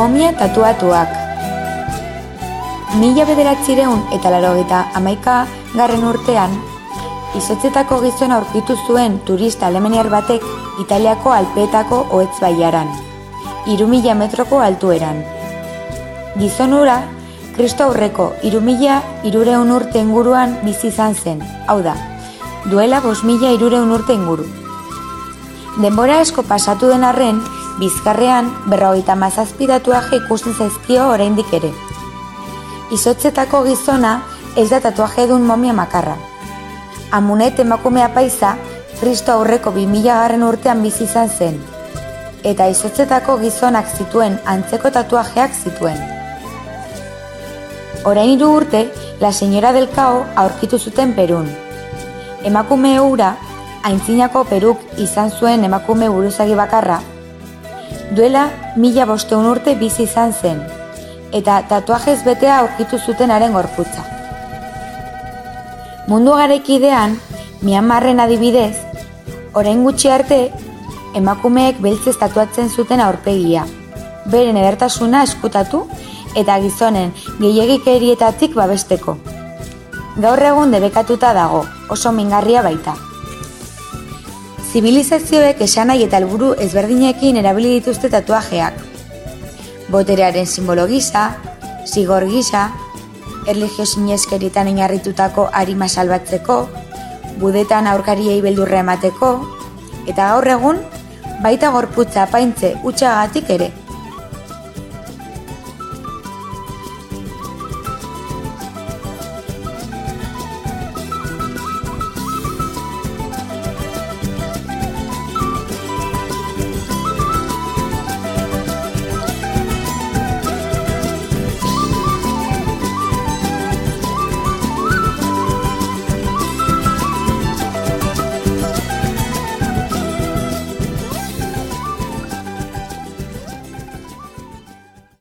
Momia tatuatuak. Mila bederatzireun eta larogeta amaika garren urtean, izotzetako gizona aurkitu zuen turista alemaniar batek Italiako alpeetako oetz baiaran, irumila metroko altueran. Gizon ura, kristo aurreko irumila irureun urte inguruan bizi izan zen, hau da, duela bos mila irureun urte inguru. Denbora asko pasatu den arren, bizkarrean berrogeita mazazpidatuaje ikusten zaizkio oraindik ere. Izotzetako gizona ez da tatuaje dun momia makarra. Amunet emakumea paisa, Kristo aurreko 2000 garren urtean bizi izan zen. Eta izotzetako gizonak zituen antzeko tatuajeak zituen. Orain hiru urte, la señora del Cao aurkitu zuten Perun. Emakume ura, aintzinako peruk izan zuen emakume buruzagi bakarra, duela mila bosteun urte bizi izan zen, eta tatuajez betea aurkitu zutenaren gorputza. Mundu garaikidean, Myanmarren adibidez, orain gutxi arte, emakumeek beltzez tatuatzen zuten aurpegia, beren edertasuna eskutatu eta gizonen gehiagikerietatik babesteko. Gaur egun debekatuta dago, oso mingarria baita. Zibilizazioek esanai eta helburu ezberdinekin erabili dituzte tatuajeak. Boterearen simbolo gisa, zigor gisa, erligio sineskerietan inarritutako arima salbatzeko, budetan aurkariei beldurra emateko, eta gaur egun, baita gorputza apaintze utxagatik ere.